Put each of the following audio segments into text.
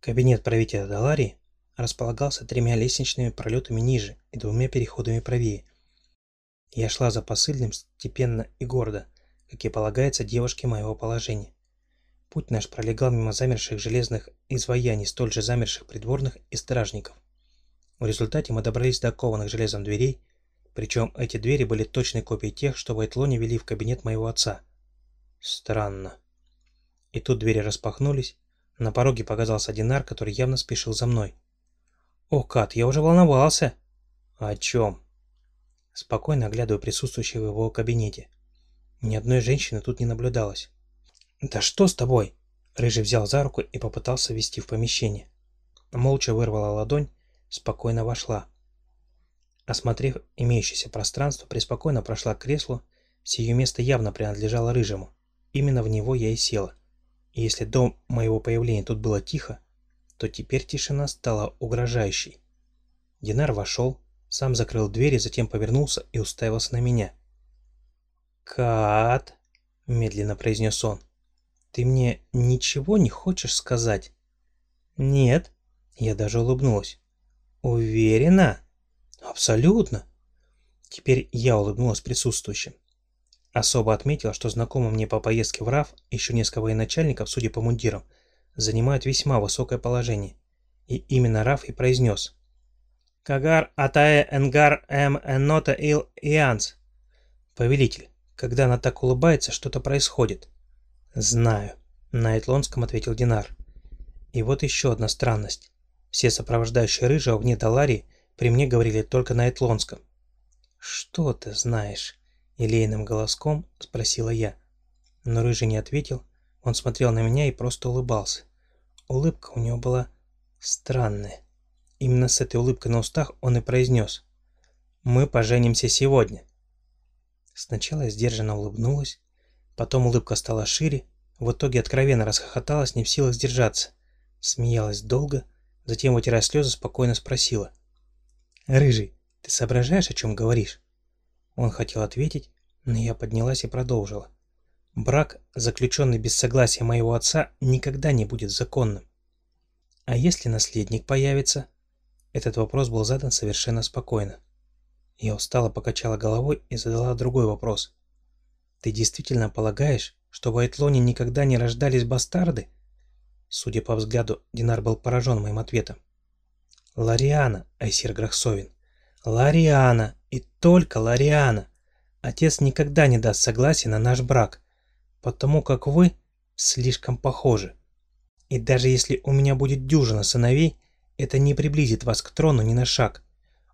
Кабинет правителя Даларии располагался тремя лестничными пролетами ниже и двумя переходами правее. Я шла за посыльным степенно и гордо, как и полагается девушке моего положения. Путь наш пролегал мимо замерших железных изваяний, столь же замерших придворных и стражников. В результате мы добрались до кованых железом дверей, причем эти двери были точной копией тех, что в Айтлоне вели в кабинет моего отца. Странно. И тут двери распахнулись, на пороге показался Динар, который явно спешил за мной. «О, Кат, я уже волновался!» «О чем?» Спокойно оглядываю присутствующих в его кабинете. Ни одной женщины тут не наблюдалось. «Да что с тобой?» Рыжий взял за руку и попытался ввести в помещение. Молча вырвала ладонь, спокойно вошла. Осмотрев имеющееся пространство, преспокойно прошла к креслу, сие место явно принадлежало Рыжему. Именно в него я и села. И если до моего появления тут было тихо, то теперь тишина стала угрожающей. Динар вошел, сам закрыл дверь и затем повернулся и уставился на меня. «Кат!» — медленно произнес он. «Ты мне ничего не хочешь сказать?» «Нет». Я даже улыбнулась. «Уверена?» «Абсолютно». Теперь я улыбнулась присутствующим. Особо отметил, что знакомый мне по поездке в РАФ еще несколько военачальников, судя по мундирам, занимают весьма высокое положение. И именно Раф и произнес. «Кагар атае энгар эм эннота ил ианс». «Повелитель, когда она так улыбается, что-то происходит». «Знаю», — на Этлонском ответил Динар. И вот еще одна странность. Все сопровождающие рыжие огни Даларии при мне говорили только на Этлонском. «Что ты знаешь?» Елейным голоском спросила я. Но Рыжий не ответил, он смотрел на меня и просто улыбался. Улыбка у него была странная. Именно с этой улыбкой на устах он и произнес. «Мы поженимся сегодня». Сначала я сдержанно улыбнулась, потом улыбка стала шире, в итоге откровенно расхохоталась, не в силах сдержаться. Смеялась долго, затем, вытирая слезы, спокойно спросила. «Рыжий, ты соображаешь, о чем говоришь?» Он хотел ответить, но я поднялась и продолжила. Брак, заключенный без согласия моего отца, никогда не будет законным. А если наследник появится? Этот вопрос был задан совершенно спокойно. Я устало покачала головой и задала другой вопрос. Ты действительно полагаешь, что в Айтлоне никогда не рождались бастарды? Судя по взгляду, Динар был поражен моим ответом. Лариана, Айсир Грахсовин. Лариана, и только Лариана. Отец никогда не даст согласия на наш брак, потому как вы слишком похожи. И даже если у меня будет дюжина сыновей, это не приблизит вас к трону ни на шаг.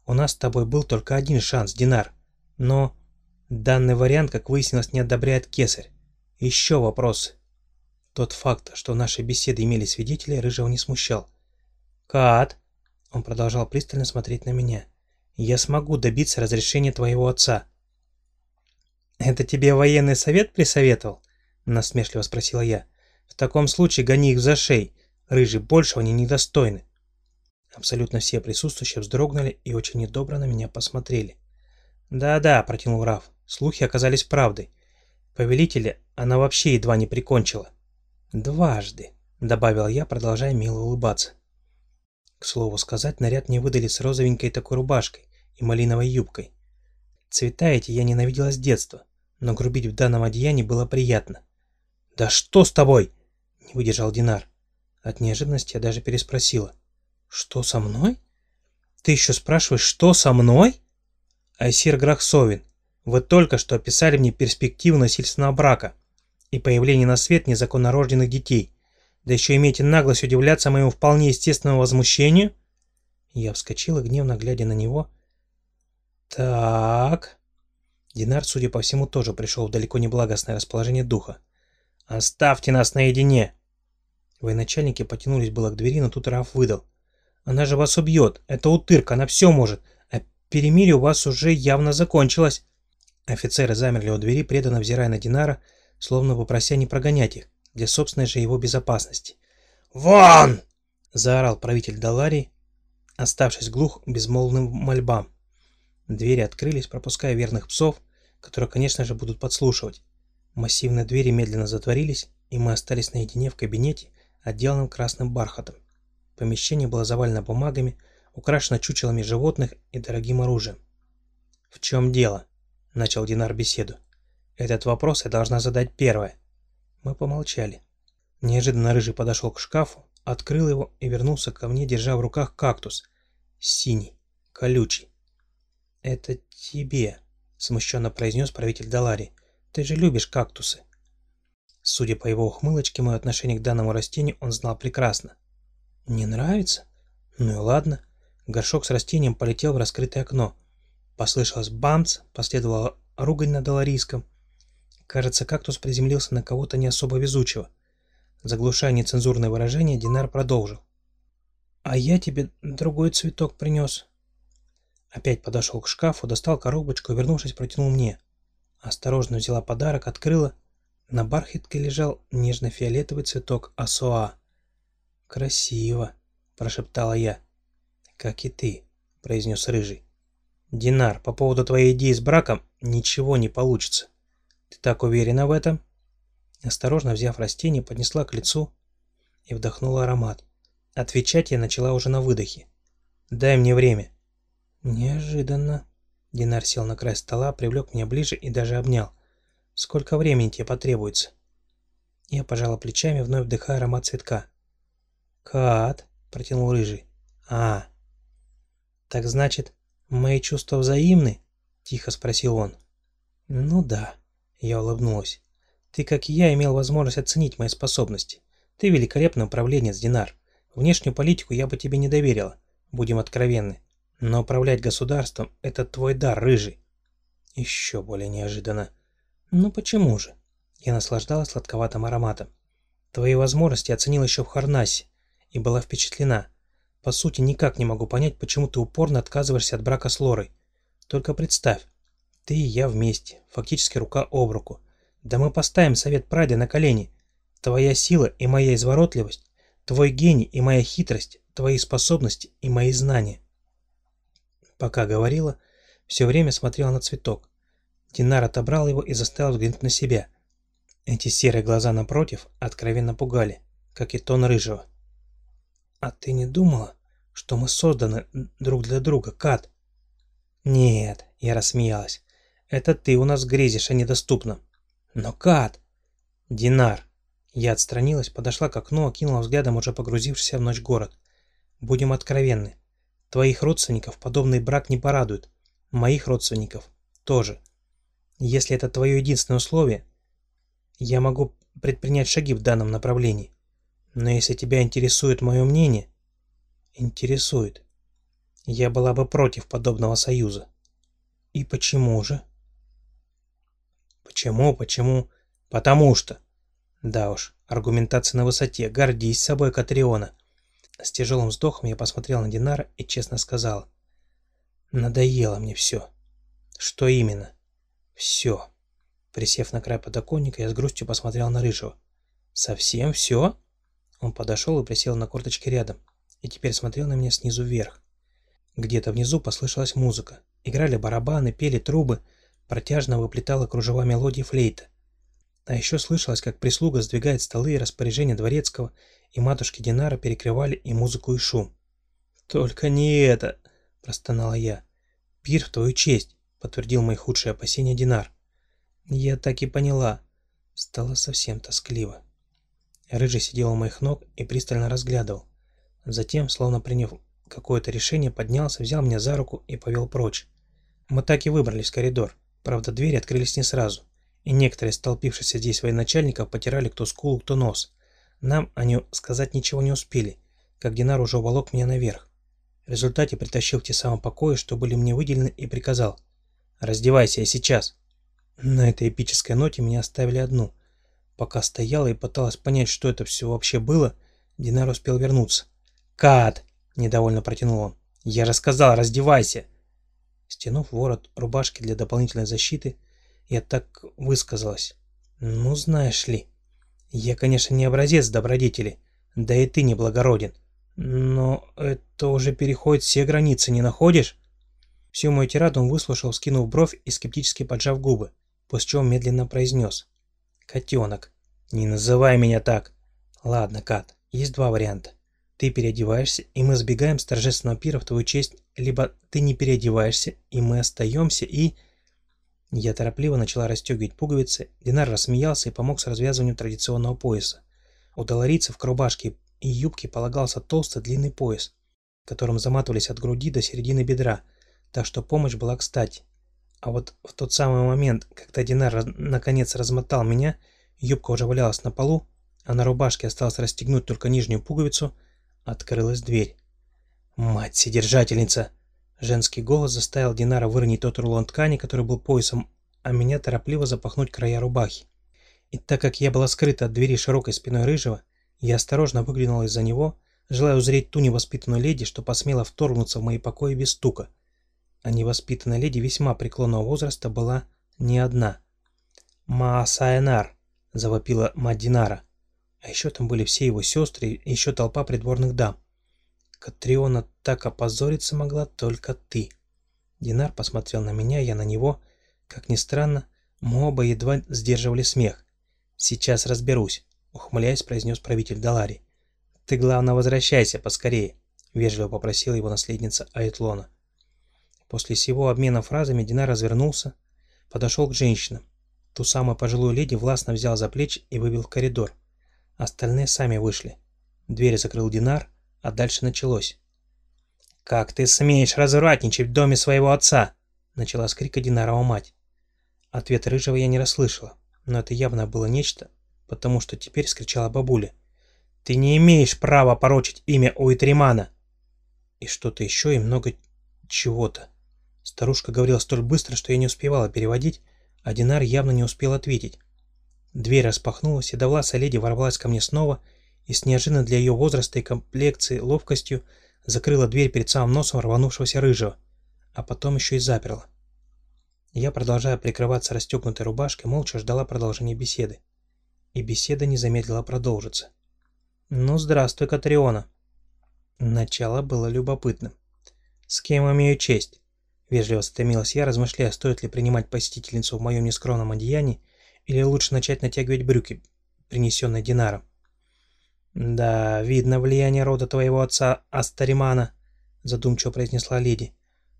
У нас с тобой был только один шанс, Динар. Но данный вариант, как выяснилось, не одобряет Кесарь. Еще вопросы. Тот факт, что наши беседы имели свидетелей, Рыжего не смущал. «Кат!» Он продолжал пристально смотреть на меня я смогу добиться разрешения твоего отца». «Это тебе военный совет присоветовал?» – насмешливо спросила я. «В таком случае гони их за шеи. Рыжий, большего они недостойны». Абсолютно все присутствующие вздрогнули и очень недобро на меня посмотрели. «Да-да», – протянул Раф, – слухи оказались правдой. Повелителя она вообще едва не прикончила. «Дважды», – добавил я, продолжая мило улыбаться. К слову сказать, наряд мне выдали с розовенькой такой рубашкой и малиновой юбкой. Цвета эти я ненавидела с детства, но грубить в данном одеянии было приятно. «Да что с тобой?» – не выдержал Динар. От неожиданности я даже переспросила. «Что со мной? Ты еще спрашиваешь, что со мной?» «Айсир Грахсовин, вы только что описали мне перспективу насильственного брака и появление на свет незаконно рожденных детей. Да еще имеете наглость удивляться моему вполне естественному возмущению?» Я вскочила, гневно глядя на него. «Так...» Динар, судя по всему, тоже пришел в далеко не благостное расположение духа. «Оставьте нас наедине!» Военачальники потянулись было к двери, но тут Раф выдал. «Она же вас убьет! Это утырка, она все может! А перемирие у вас уже явно закончилось!» Офицеры замерли у двери, преданно взирая на Динара, словно попрося не прогонять их для собственной же его безопасности. «Вон!» – заорал правитель Даларии, оставшись глух безмолвным мольбам. Двери открылись, пропуская верных псов, которые, конечно же, будут подслушивать. Массивные двери медленно затворились, и мы остались наедине в кабинете, отделанном красным бархатом. Помещение было завалено бумагами, украшено чучелами животных и дорогим оружием. «В чем дело?» – начал Динар беседу. «Этот вопрос я должна задать первое». Мы помолчали. Неожиданно Рыжий подошел к шкафу, открыл его и вернулся ко мне, держа в руках кактус. Синий, колючий. «Это тебе», — смущенно произнес правитель Далари. «Ты же любишь кактусы». Судя по его ухмылочке, мое отношение к данному растению он знал прекрасно. «Не нравится? Ну и ладно». Горшок с растением полетел в раскрытое окно. Послышалось бамц, последовала ругань на доларийском. Кажется, кактус приземлился на кого-то не особо везучего. Заглушая нецензурное выражение, Динар продолжил. «А я тебе другой цветок принес». Опять подошел к шкафу, достал коробочку и, вернувшись, протянул мне. Осторожно взяла подарок, открыла. На бархатке лежал нежно-фиолетовый цветок асоа. «Красиво», – прошептала я. «Как и ты», – произнес Рыжий. «Динар, по поводу твоей идеи с браком ничего не получится. Ты так уверена в этом?» Осторожно взяв растение, поднесла к лицу и вдохнула аромат. Отвечать я начала уже на выдохе. «Дай мне время». «Неожиданно». Динар сел на край стола, привлек меня ближе и даже обнял. «Сколько времени тебе потребуется?» Я пожала плечами, вновь вдыхая аромат цветка. «Кат», — протянул Рыжий. «А, так значит, мои чувства взаимны?» — тихо спросил он. «Ну да», — я улыбнулась. Ты, как и я, имел возможность оценить мои способности. Ты великолепный управленец, Динар. Внешнюю политику я бы тебе не доверила, будем откровенны. Но управлять государством – это твой дар, рыжий. Еще более неожиданно. Ну почему же? Я наслаждалась сладковатым ароматом. Твои возможности оценил еще в Харнасе и была впечатлена. По сути, никак не могу понять, почему ты упорно отказываешься от брака с Лорой. Только представь, ты и я вместе, фактически рука об руку. Да мы поставим совет Прайды на колени. Твоя сила и моя изворотливость, твой гений и моя хитрость, твои способности и мои знания. Пока говорила, все время смотрела на цветок. Динар отобрал его и заставил взглянуть на себя. Эти серые глаза напротив откровенно пугали, как и тон рыжего. «А ты не думала, что мы созданы друг для друга, Кат?» «Нет», — я рассмеялась, — «это ты у нас грезишь о недоступном. Но Кат! Динар! Я отстранилась, подошла к окну, окинула взглядом уже погрузившийся в ночь город. Будем откровенны. Твоих родственников подобный брак не порадует. Моих родственников тоже. Если это твое единственное условие, я могу предпринять шаги в данном направлении. Но если тебя интересует мое мнение... Интересует. Я была бы против подобного союза. И почему же? Почему, почему? Потому что. Да уж, аргументация на высоте. Гордись собой, Катриона. С тяжелым вздохом я посмотрел на Динара и честно сказал. Надоело мне все. Что именно? Все. Присев на край подоконника, я с грустью посмотрел на Рыжего. «Совсем все?» Он подошел и присел на корточки рядом, и теперь смотрел на меня снизу вверх. Где-то внизу послышалась музыка. Играли барабаны, пели трубы, Протяжно выплетала кружева мелодии флейта. А еще слышалось, как прислуга сдвигает столы и распоряжения дворецкого, и матушки Динара перекрывали и музыку, и шум. «Только не это!» – простонала я. «Пир в твою честь!» – подтвердил мои худшие опасения Динар. «Я так и поняла». Стало совсем тоскливо. Рыжий сидел у моих ног и пристально разглядывал. Затем, словно приняв какое-то решение, поднялся, взял меня за руку и повел прочь. Мы так и выбрались в коридор. Правда, двери открылись не сразу, и некоторые столпившиеся здесь военачальников потирали кто скулу, кто нос. Нам они сказать ничего не успели, как Динар уже уволок меня наверх. В результате притащил те самые покои, что были мне выделены, и приказал «Раздевайся, я сейчас». На этой эпической ноте меня оставили одну. Пока стояла и пыталась понять, что это все вообще было, Динар успел вернуться. «Кат!» – недовольно протянул он. «Я же сказал, раздевайся!» Стянув ворот рубашки для дополнительной защиты, я так высказалась. «Ну, знаешь ли, я, конечно, не образец добродетели, да и ты не благороден, но это уже переходит все границы, не находишь?» Всю мою тираду он выслушал, скинув бровь и скептически поджав губы, после чего медленно произнес. «Котенок, не называй меня так!» «Ладно, Кат, есть два варианта. Ты переодеваешься, и мы сбегаем с торжественного пира в твою честь, либо ты не переодеваешься, и мы остаемся, и...» Я торопливо начала расстегивать пуговицы, Динар рассмеялся и помог с развязыванием традиционного пояса. У доларийцев к рубашке и юбке полагался толстый длинный пояс, которым заматывались от груди до середины бедра, так что помощь была кстати. А вот в тот самый момент, когда Динар наконец размотал меня, юбка уже валялась на полу, а на рубашке осталось расстегнуть только нижнюю пуговицу, открылась дверь. «Мать-содержательница!» Женский голос заставил Динара выронить тот рулон ткани, который был поясом, а меня торопливо запахнуть края рубахи. И так как я была скрыта от двери широкой спиной рыжего, я осторожно выглянула из-за него, желая узреть ту невоспитанную леди, что посмела вторгнуться в мои покои без стука. А невоспитанная леди весьма преклонного возраста была не одна. «Маасаэнар!» – завопила мать Динара. А еще там были все его сестры и еще толпа придворных дам. Катриона так опозориться могла только ты. Динар посмотрел на меня, я на него. Как ни странно, мы оба едва сдерживали смех. «Сейчас разберусь», — ухмыляясь, произнес правитель Далари. «Ты, главное, возвращайся поскорее», — вежливо попросила его наследница Айтлона. После всего обмена фразами Динар развернулся, подошел к женщинам. Ту самую пожилую леди властно взял за плечи и вывел в коридор. Остальные сами вышли. Дверь закрыл Динар, а дальше началось. «Как ты смеешь развратничать в доме своего отца?» Начала с крика Динарова мать. Ответ Рыжего я не расслышала, но это явно было нечто, потому что теперь скричала бабуля. «Ты не имеешь права порочить имя Уитримана!» И что-то еще и много чего-то. Старушка говорила столь быстро, что я не успевала переводить, а Динар явно не успел ответить. Дверь распахнулась, и довласа леди ворвалась ко мне снова и с неожиданно для ее возраста и комплекции ловкостью закрыла дверь перед самым носом рванувшегося рыжего, а потом еще и заперла. Я, продолжая прикрываться расстегнутой рубашкой, молча ждала продолжения беседы. И беседа не замедлила продолжиться. «Ну, здравствуй, Катриона!» Начало было любопытным. «С кем имею честь?» Вежливо стремилась я, размышляя, стоит ли принимать посетительницу в моем нескромном одеянии, или лучше начать натягивать брюки, принесенные Динаром. «Да, видно влияние рода твоего отца Астаримана», — задумчиво произнесла леди.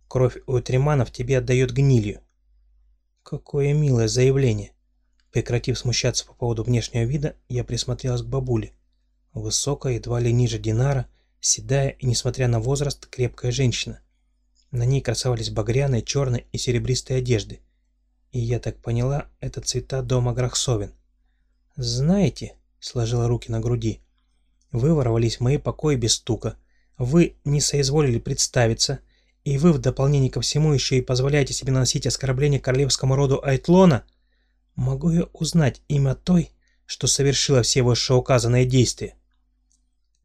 «Кровь у Триманов тебе отдает гнилью». «Какое милое заявление!» Прекратив смущаться по поводу внешнего вида, я присмотрелась к бабуле. Высокая, едва ли ниже Динара, седая и, несмотря на возраст, крепкая женщина. На ней красовались багряные, черные и серебристые одежды. И я так поняла, это цвета дома Грахсовин. «Знаете», — сложила руки на груди, вы ворвались в мои покои без стука. Вы не соизволили представиться. И вы в дополнение ко всему еще и позволяете себе наносить оскорбление королевскому роду Айтлона? Могу я узнать имя той, что совершила все вышеуказанные действия?»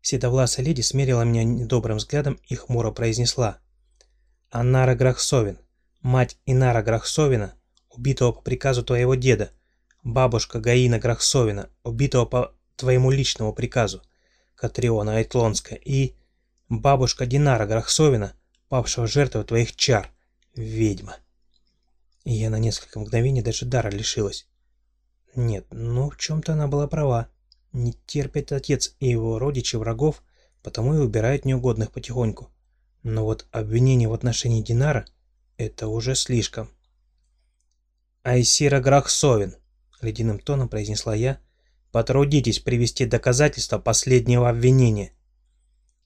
Седовласая леди смерила меня недобрым взглядом и хмуро произнесла. «Анара Грахсовин, мать Инара Грахсовина, убитого по приказу твоего деда, бабушка Гаина Грахсовина, убитого по твоему личному приказу, Катриона Айтлонская, и бабушка Динара Грахсовина, павшего жертвой твоих чар, ведьма. И я на несколько мгновений даже дара лишилась. Нет, ну в чем-то она была права. Не терпит отец и его родичи врагов, потому и убирают неугодных потихоньку. Но вот обвинение в отношении Динара — это уже слишком. «Айсира Грахсовин», — ледяным тоном произнесла я, Потрудитесь привести доказательства последнего обвинения.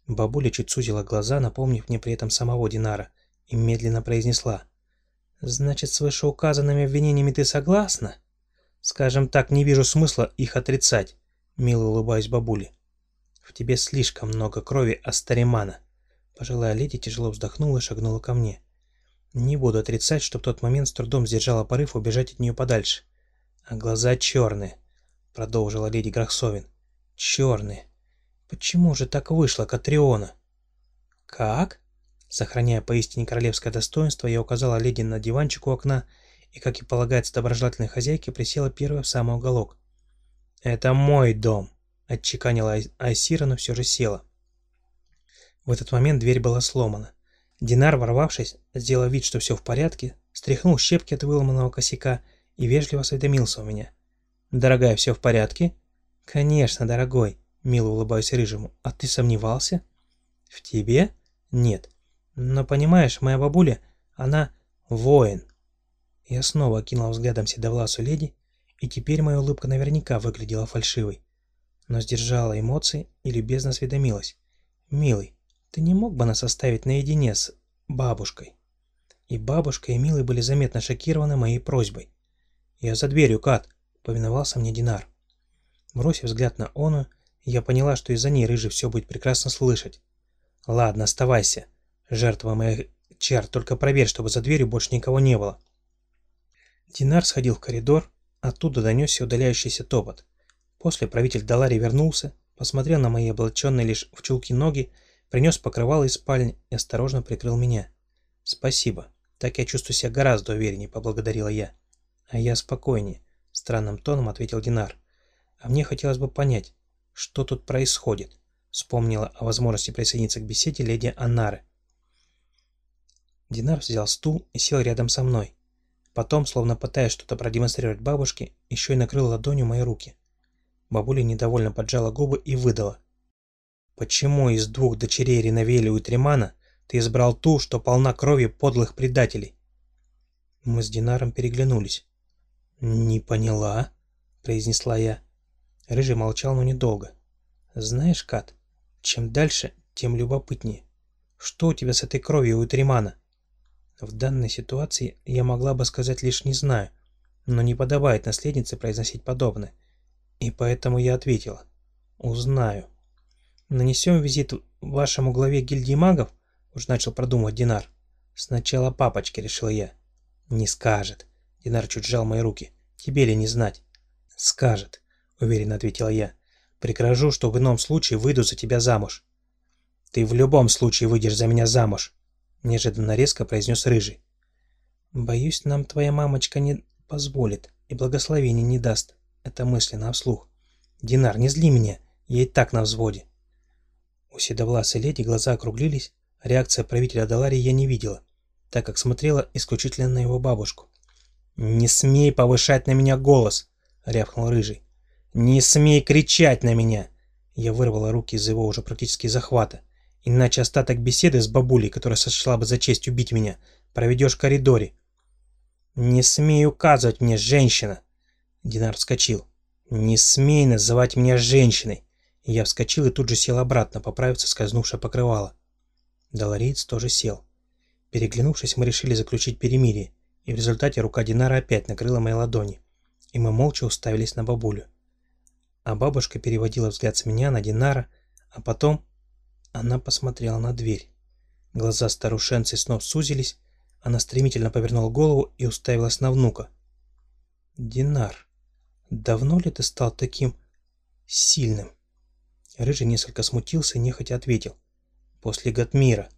Бабуля чуть сузила глаза, напомнив мне при этом самого Динара, и медленно произнесла. «Значит, с вышеуказанными обвинениями ты согласна?» «Скажем так, не вижу смысла их отрицать», — мило улыбаюсь бабуле. «В тебе слишком много крови Астаримана». Пожилая леди тяжело вздохнула и шагнула ко мне. Не буду отрицать, что в тот момент с трудом сдержала порыв убежать от нее подальше. А глаза черные, — продолжила леди Грахсовин. «Черные. Почему же так вышло, Катриона?» «Как?» Сохраняя поистине королевское достоинство, я указала леди на диванчик у окна и, как и полагается доброжелательной хозяйке, присела первая в самый уголок. «Это мой дом», — отчеканила Айсира, но все же села. В этот момент дверь была сломана. Динар, ворвавшись, сделал вид, что все в порядке, стряхнул щепки от выломанного косяка и вежливо осведомился у меня — «Дорогая, все в порядке?» «Конечно, дорогой», — Мило улыбаюсь рыжему. «А ты сомневался?» «В тебе? Нет. Но понимаешь, моя бабуля, она воин». Я снова окинул взглядом седовласую леди, и теперь моя улыбка наверняка выглядела фальшивой. Но сдержала эмоции и любезно осведомилась. «Милый, ты не мог бы нас оставить наедине с бабушкой?» И бабушка, и Милый были заметно шокированы моей просьбой. «Я за дверью, Кат!» — повиновался мне Динар. Бросив взгляд на Ону, я поняла, что из-за ней Рыжий все будет прекрасно слышать. «Ладно, оставайся. Жертва моих чар, только проверь, чтобы за дверью больше никого не было». Динар сходил в коридор, оттуда донесся удаляющийся топот. После правитель Далари вернулся, посмотрел на мои облаченные лишь в чулки ноги, принес покрывало из спальни и осторожно прикрыл меня. «Спасибо. Так я чувствую себя гораздо увереннее», — поблагодарила я. «А я спокойнее», — странным тоном ответил Динар. «А мне хотелось бы понять, что тут происходит?» Вспомнила о возможности присоединиться к беседе леди Аннары. Динар взял стул и сел рядом со мной. Потом, словно пытаясь что-то продемонстрировать бабушке, еще и накрыл ладонью мои руки. Бабуля недовольно поджала губы и выдала. «Почему из двух дочерей Ренавелию и Тремана ты избрал ту, что полна крови подлых предателей?» Мы с Динаром переглянулись. «Не поняла», — произнесла я. Рыжий молчал, но недолго. «Знаешь, Кат, чем дальше, тем любопытнее. Что у тебя с этой кровью у Тримана?» В данной ситуации я могла бы сказать лишь «не знаю», но не подобает наследнице произносить подобное. И поэтому я ответила «Узнаю». «Нанесем визит вашему главе гильдии магов?» Уж начал продумывать Динар. «Сначала папочке», — решила я. «Не скажет». Динар чуть сжал мои руки. «Тебе ли не знать?» «Скажет уверенно ответила я. «Прикажу, что в ином случае выйду за тебя замуж». «Ты в любом случае выйдешь за меня замуж», — неожиданно резко произнес Рыжий. «Боюсь, нам твоя мамочка не позволит и благословения не даст». Это мысленно вслух. «Динар, не зли меня, я и так на взводе». У седовласой леди глаза округлились, реакция правителя Даларии я не видела, так как смотрела исключительно на его бабушку. «Не смей повышать на меня голос!» — рявкнул Рыжий. «Не смей кричать на меня!» Я вырвала руки из его уже практически захвата. «Иначе остаток беседы с бабулей, которая сочла бы за честь убить меня, проведешь в коридоре». «Не смей указывать мне, женщина!» Динар вскочил. «Не смей называть меня женщиной!» Я вскочил и тут же сел обратно, поправиться скользнувшее покрывало. Долориец тоже сел. Переглянувшись, мы решили заключить перемирие, и в результате рука Динара опять накрыла мои ладони, и мы молча уставились на бабулю. А бабушка переводила взгляд с меня на Динара, а потом она посмотрела на дверь. Глаза старушенцы снова сузились, она стремительно повернула голову и уставилась на внука. «Динар, давно ли ты стал таким сильным?» Рыжий несколько смутился и нехотя ответил. «После Гатмира».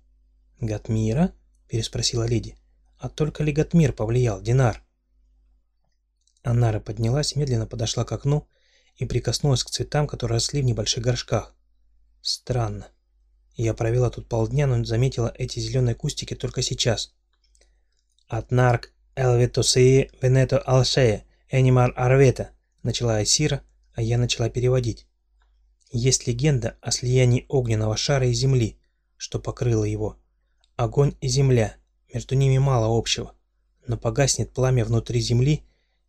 «Гатмира?» – переспросила леди. «А только ли Гатмир повлиял, Динар?» Анара поднялась, медленно подошла к окну и прикоснулась к цветам, которые росли в небольших горшках. Странно. Я провела тут полдня, но заметила эти зеленые кустики только сейчас. «Атнарк элвитусии венето алшея энимар арвета», начала Айсира, а я начала переводить. Есть легенда о слиянии огненного шара и земли, что покрыло его. Огонь и земля, между ними мало общего, но погаснет пламя внутри земли,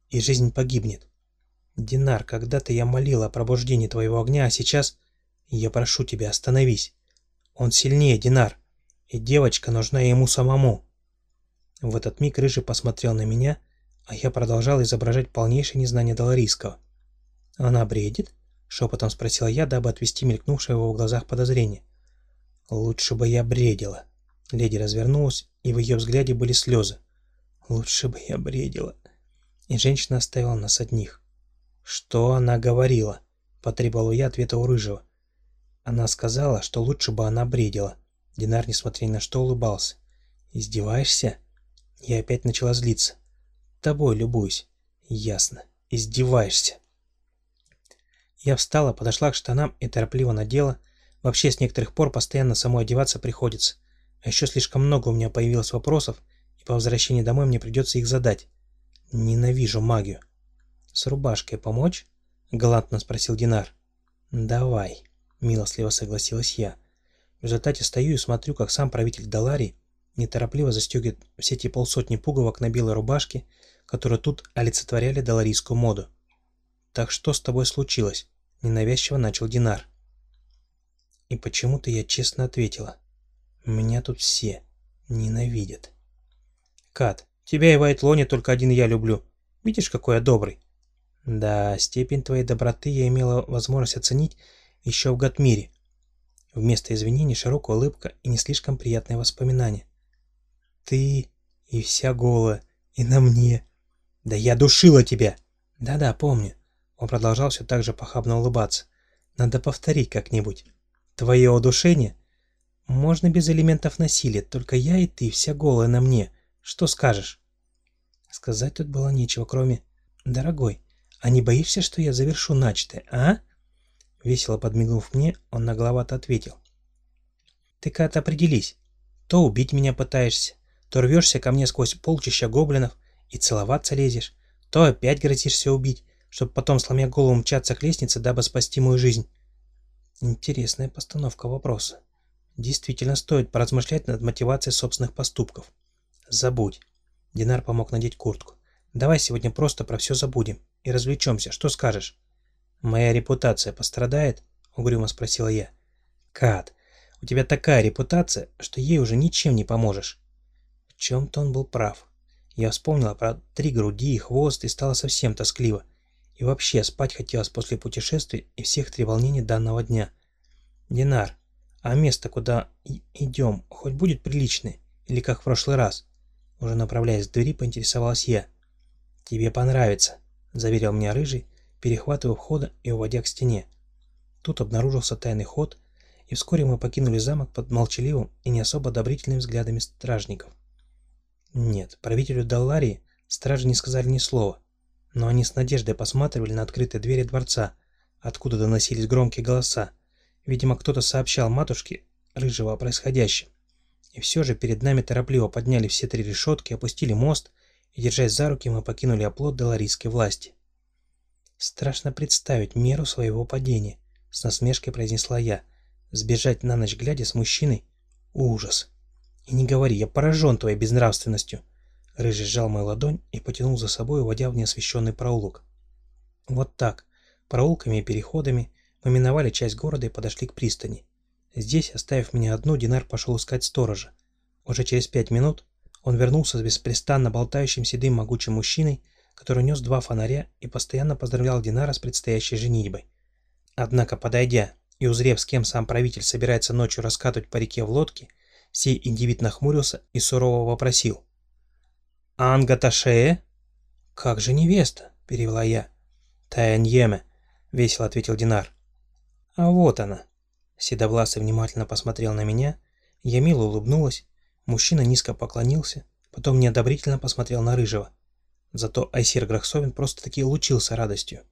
и жизнь погибнет. Динар, когда-то я молил о пробуждении твоего огня, а сейчас я прошу тебя, остановись. Он сильнее, Динар, и девочка нужна ему самому. В этот миг Рыжий посмотрел на меня, а я продолжал изображать полнейшее незнание Доларийского. «Она бредит?» — шепотом спросила я, дабы отвести мелькнувшее в его глазах подозрение. «Лучше бы я бредила». Леди развернулась, и в ее взгляде были слезы. «Лучше бы я бредила». И женщина оставила нас одних. «Что она говорила?» – потребовал я ответа у Рыжего. Она сказала, что лучше бы она бредила. Динар, несмотря ни на что, улыбался. «Издеваешься?» Я опять начала злиться. «Тобой любуюсь». «Ясно. Издеваешься». Я встала, подошла к штанам и торопливо надела. Вообще, с некоторых пор постоянно самой одеваться приходится. А еще слишком много у меня появилось вопросов, и по возвращении домой мне придется их задать. Ненавижу магию. «С рубашкой помочь?» — галантно спросил Динар. «Давай». — милостливо согласилась я. В результате стою и смотрю, как сам правитель Даларии неторопливо застегивает все эти полсотни пуговок на белой рубашке, которые тут олицетворяли даларийскую моду. «Так что с тобой случилось?» — ненавязчиво начал Динар. И почему-то я честно ответила. «Меня тут все ненавидят». «Кат, тебя и Вайтлоне только один я люблю. Видишь, какой я добрый?» «Да, степень твоей доброты я имела возможность оценить еще в Гатмире. Вместо извинений широкая улыбка и не слишком приятное воспоминание. Ты и вся голая, и на мне. Да я душила тебя! Да-да, помню. Он продолжал все так же похабно улыбаться. Надо повторить как-нибудь. Твое удушение? Можно без элементов насилия, только я и ты, вся голая на мне. Что скажешь? Сказать тут было нечего, кроме... Дорогой, а не боишься, что я завершу начатое, а? Весело подмигнув мне, он нагловато ответил. «Ты как-то определись. То убить меня пытаешься, то рвешься ко мне сквозь полчища гоблинов и целоваться лезешь, то опять грозишься убить, чтобы потом, сломя голову, мчаться к лестнице, дабы спасти мою жизнь». Интересная постановка вопроса. Действительно стоит поразмышлять над мотивацией собственных поступков. Забудь. Динар помог надеть куртку. Давай сегодня просто про все забудем и развлечемся. Что скажешь? «Моя репутация пострадает?» — угрюмо спросила я. «Кат, у тебя такая репутация, что ей уже ничем не поможешь». В чем-то он был прав. Я вспомнила про три груди и хвост и стало совсем тоскливо. И вообще спать хотелось после путешествий и всех треволнений данного дня. «Динар, а место, куда идем, хоть будет приличное? Или как в прошлый раз?» Уже направляясь к двери, поинтересовалась я. «Тебе понравится», — заверил меня Рыжий, перехватывая входа и уводя к стене. Тут обнаружился тайный ход, и вскоре мы покинули замок под молчаливым и не особо одобрительными взглядами стражников. Нет, правителю Далларии стражи не сказали ни слова, но они с надеждой посматривали на открытые двери дворца, откуда доносились громкие голоса. Видимо, кто-то сообщал матушке Рыжего о происходящем. И все же перед нами торопливо подняли все три решетки, опустили мост, и, держась за руки, мы покинули оплот даларийской власти. Страшно представить меру своего падения, с насмешкой произнесла я. Сбежать на ночь глядя с мужчиной — ужас. И не говори, я поражен твоей безнравственностью. Рыжий сжал мою ладонь и потянул за собой, уводя в неосвещенный проулок. Вот так, проулками и переходами, мы миновали часть города и подошли к пристани. Здесь, оставив меня одну, Динар пошел искать сторожа. Уже через пять минут он вернулся с беспрестанно болтающим седым могучим мужчиной, который нес два фонаря и постоянно поздравлял Динара с предстоящей женитьбой. Однако, подойдя и узрев, с кем сам правитель собирается ночью раскатывать по реке в лодке, сей индивид нахмурился и сурово вопросил. «Анга Ташея?» «Как же невеста?» – перевела я. «Таяньеме», – весело ответил Динар. «А вот она». Седовласый внимательно посмотрел на меня, я мило улыбнулась, мужчина низко поклонился, потом неодобрительно посмотрел на Рыжего. Зато Айсир Грахсовин просто-таки лучился радостью.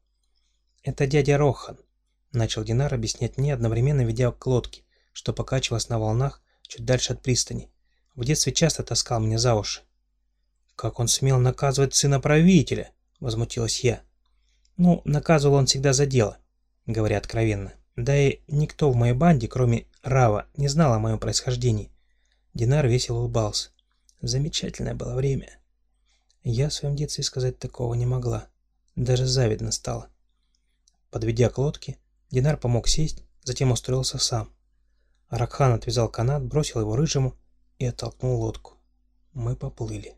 «Это дядя Рохан», — начал Динар объяснять мне, одновременно ведя к лодке, что покачивалась на волнах чуть дальше от пристани. В детстве часто таскал мне за уши. «Как он смел наказывать сына правителя?» — возмутилась я. «Ну, наказывал он всегда за дело», — говоря откровенно. Да и никто в моей банде, кроме Рава, не знал о моем происхождении. Динар весело улыбался. Замечательное было время. Я в своем детстве сказать такого не могла. Даже завидно стало. Подведя к лодке, Динар помог сесть, затем устроился сам. Ракхан отвязал канат, бросил его рыжему и оттолкнул лодку. Мы поплыли.